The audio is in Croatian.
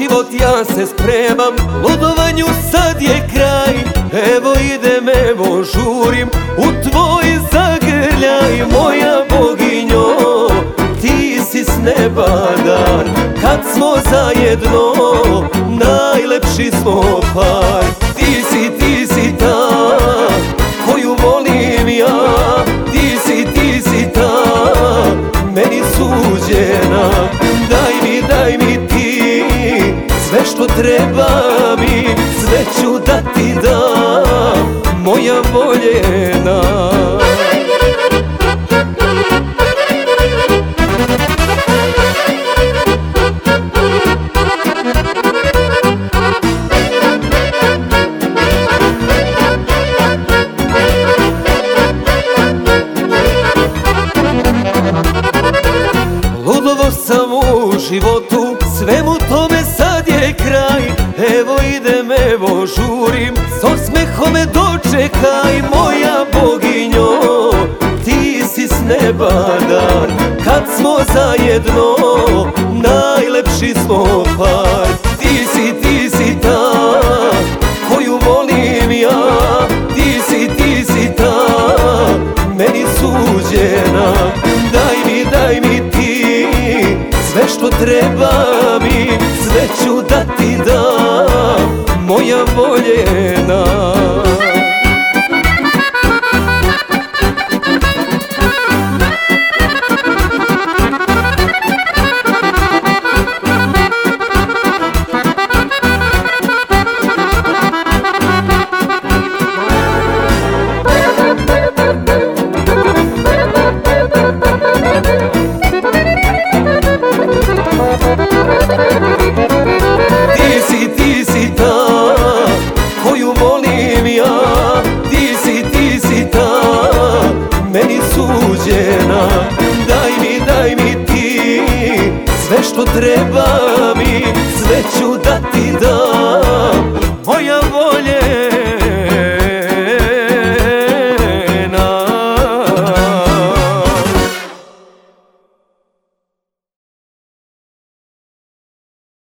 život ja se spremam. Ludovanju sad je kraj. Evo idem, evo žurim. U tvoj zagrljaj Moja boginjo. Ti si s neba dan. Kad smo zajedno Najlepši smo par treba mi Sve ću da ti dam Moja voljena. Ludovo sam u životu, je kraj Evo idem, evo žurim, s osmehom me dočekaj Moja boginjo, ti si s neba dan Kad smo zajedno, najlepši smo par Ti si, ti si ta, koju volim ja. Ti si, ti si ta, meni suđena. Daj mi, daj mi ti sve što treba mi Sve ću da ti dam, moja voljena volim ja Ti si, ti si ta meni suđena. Daj mi, daj mi ti sve što treba mi Sve ću da ti dam.